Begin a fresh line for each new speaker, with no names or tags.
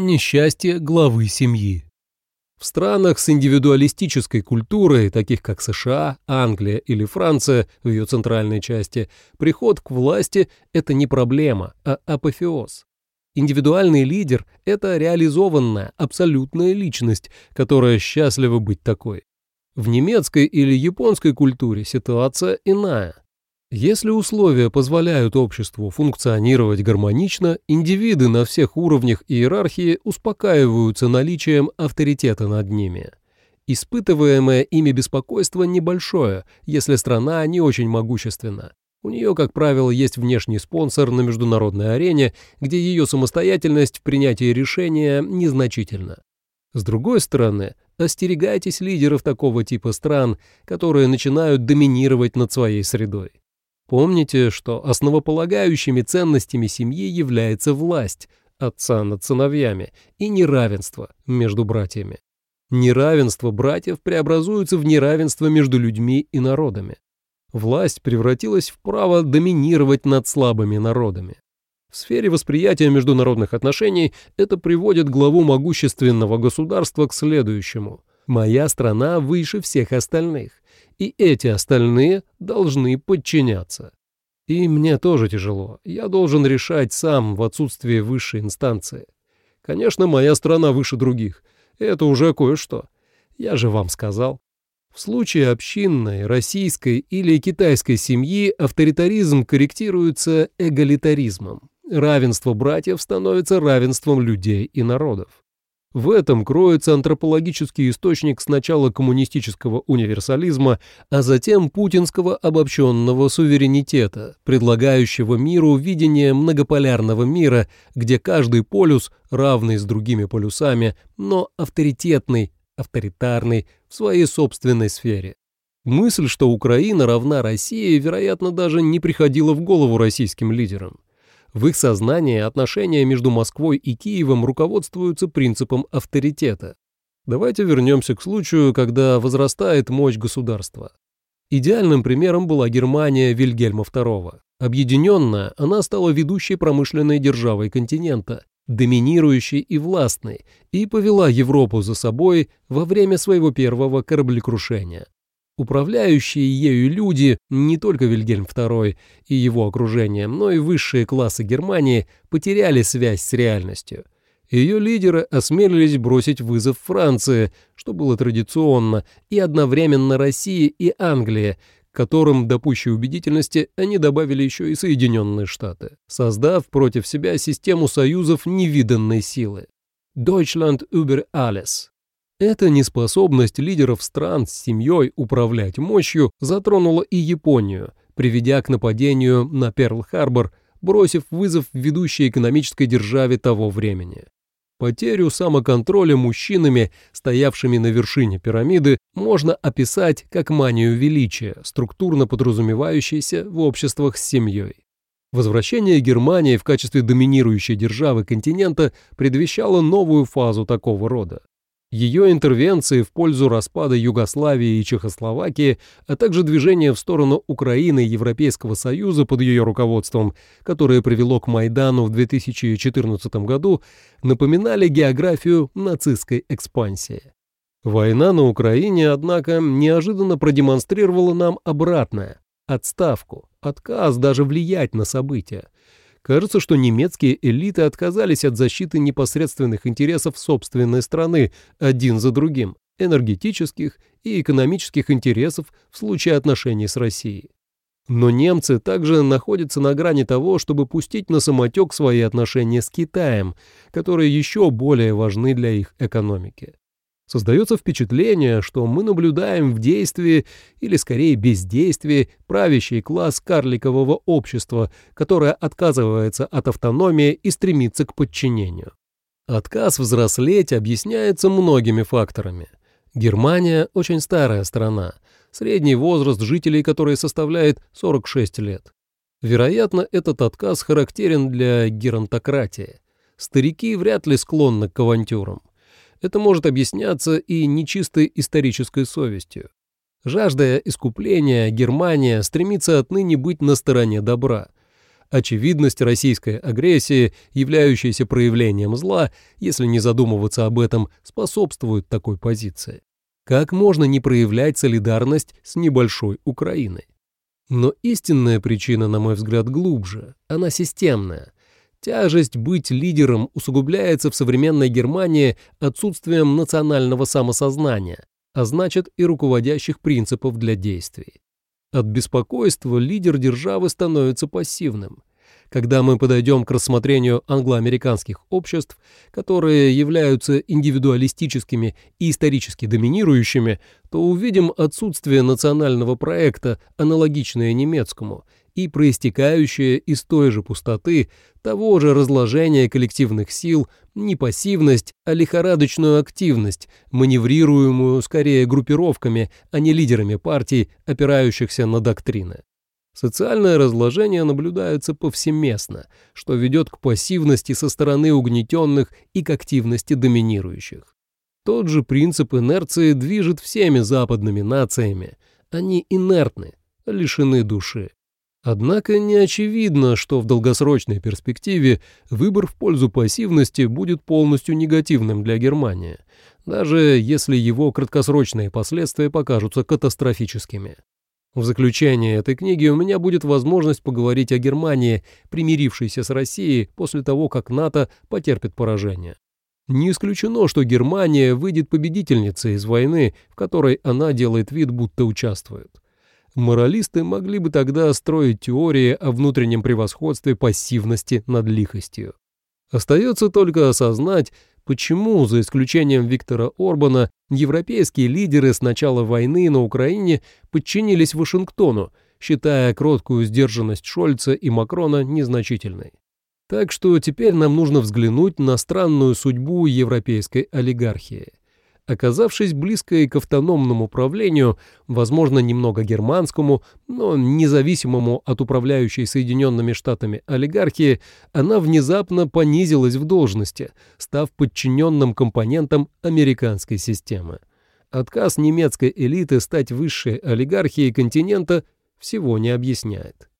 Несчастье главы семьи. В странах с индивидуалистической культурой, таких как США, Англия или Франция в ее центральной части, приход к власти – это не проблема, а апофеоз. Индивидуальный лидер – это реализованная, абсолютная личность, которая счастлива быть такой. В немецкой или японской культуре ситуация иная. Если условия позволяют обществу функционировать гармонично, индивиды на всех уровнях иерархии успокаиваются наличием авторитета над ними. Испытываемое ими беспокойство небольшое, если страна не очень могущественна. У нее, как правило, есть внешний спонсор на международной арене, где ее самостоятельность в принятии решения незначительна. С другой стороны, остерегайтесь лидеров такого типа стран, которые начинают доминировать над своей средой. Помните, что основополагающими ценностями семьи является власть отца над сыновьями и неравенство между братьями. Неравенство братьев преобразуется в неравенство между людьми и народами. Власть превратилась в право доминировать над слабыми народами. В сфере восприятия международных отношений это приводит главу могущественного государства к следующему. «Моя страна выше всех остальных и эти остальные должны подчиняться. И мне тоже тяжело. Я должен решать сам в отсутствии высшей инстанции. Конечно, моя страна выше других. Это уже кое-что. Я же вам сказал. В случае общинной, российской или китайской семьи авторитаризм корректируется эгалитаризмом. Равенство братьев становится равенством людей и народов. В этом кроется антропологический источник сначала коммунистического универсализма, а затем путинского обобщенного суверенитета, предлагающего миру видение многополярного мира, где каждый полюс, равный с другими полюсами, но авторитетный, авторитарный в своей собственной сфере. Мысль, что Украина равна России, вероятно, даже не приходила в голову российским лидерам. В их сознании отношения между Москвой и Киевом руководствуются принципом авторитета. Давайте вернемся к случаю, когда возрастает мощь государства. Идеальным примером была Германия Вильгельма II. Объединенная, она стала ведущей промышленной державой континента, доминирующей и властной, и повела Европу за собой во время своего первого кораблекрушения. Управляющие ею люди, не только Вильгельм II и его окружение, но и высшие классы Германии потеряли связь с реальностью. Ее лидеры осмелились бросить вызов Франции, что было традиционно, и одновременно России и Англии, которым до пущей убедительности они добавили еще и Соединенные Штаты, создав против себя систему союзов невиданной силы. Deutschland über alles эта неспособность лидеров стран с семьей управлять мощью затронула и Японию, приведя к нападению на Перл-Харбор, бросив вызов ведущей экономической державе того времени. Потерю самоконтроля мужчинами, стоявшими на вершине пирамиды, можно описать как манию величия, структурно подразумевающейся в обществах с семьей. Возвращение Германии в качестве доминирующей державы континента предвещало новую фазу такого рода. Ее интервенции в пользу распада Югославии и Чехословакии, а также движение в сторону Украины и Европейского Союза под ее руководством, которое привело к Майдану в 2014 году, напоминали географию нацистской экспансии. Война на Украине, однако, неожиданно продемонстрировала нам обратное – отставку, отказ даже влиять на события – Кажется, что немецкие элиты отказались от защиты непосредственных интересов собственной страны один за другим, энергетических и экономических интересов в случае отношений с Россией. Но немцы также находятся на грани того, чтобы пустить на самотек свои отношения с Китаем, которые еще более важны для их экономики. Создается впечатление, что мы наблюдаем в действии, или скорее бездействии, правящий класс карликового общества, которое отказывается от автономии и стремится к подчинению. Отказ взрослеть объясняется многими факторами. Германия – очень старая страна, средний возраст жителей которой составляет 46 лет. Вероятно, этот отказ характерен для геронтократии. Старики вряд ли склонны к авантюрам. Это может объясняться и нечистой исторической совестью. Жаждая искупления, Германия стремится отныне быть на стороне добра. очевидность российской агрессии, являющаяся проявлением зла, если не задумываться об этом, способствует такой позиции. Как можно не проявлять солидарность с небольшой Украиной? Но истинная причина, на мой взгляд, глубже. Она системная. Тяжесть быть лидером усугубляется в современной Германии отсутствием национального самосознания, а значит и руководящих принципов для действий. От беспокойства лидер державы становится пассивным. Когда мы подойдем к рассмотрению англоамериканских обществ, которые являются индивидуалистическими и исторически доминирующими, то увидим отсутствие национального проекта, аналогичное немецкому, и проистекающее из той же пустоты, того же разложения коллективных сил, не пассивность, а лихорадочную активность, маневрируемую скорее группировками, а не лидерами партий, опирающихся на доктрины. Социальное разложение наблюдается повсеместно, что ведет к пассивности со стороны угнетенных и к активности доминирующих. Тот же принцип инерции движет всеми западными нациями. Они инертны, лишены души. Однако не очевидно, что в долгосрочной перспективе выбор в пользу пассивности будет полностью негативным для Германии, даже если его краткосрочные последствия покажутся катастрофическими. В заключение этой книги у меня будет возможность поговорить о Германии, примирившейся с Россией после того, как НАТО потерпит поражение. Не исключено, что Германия выйдет победительницей из войны, в которой она делает вид, будто участвует. Моралисты могли бы тогда строить теории о внутреннем превосходстве пассивности над лихостью. Остается только осознать, почему, за исключением Виктора Орбана, европейские лидеры с начала войны на Украине подчинились Вашингтону, считая кроткую сдержанность Шольца и Макрона незначительной. Так что теперь нам нужно взглянуть на странную судьбу европейской олигархии. Оказавшись близкой к автономному правлению, возможно, немного германскому, но независимому от управляющей Соединенными Штатами олигархии, она внезапно понизилась в должности, став подчиненным компонентом американской системы. Отказ немецкой элиты стать высшей олигархией континента всего не объясняет.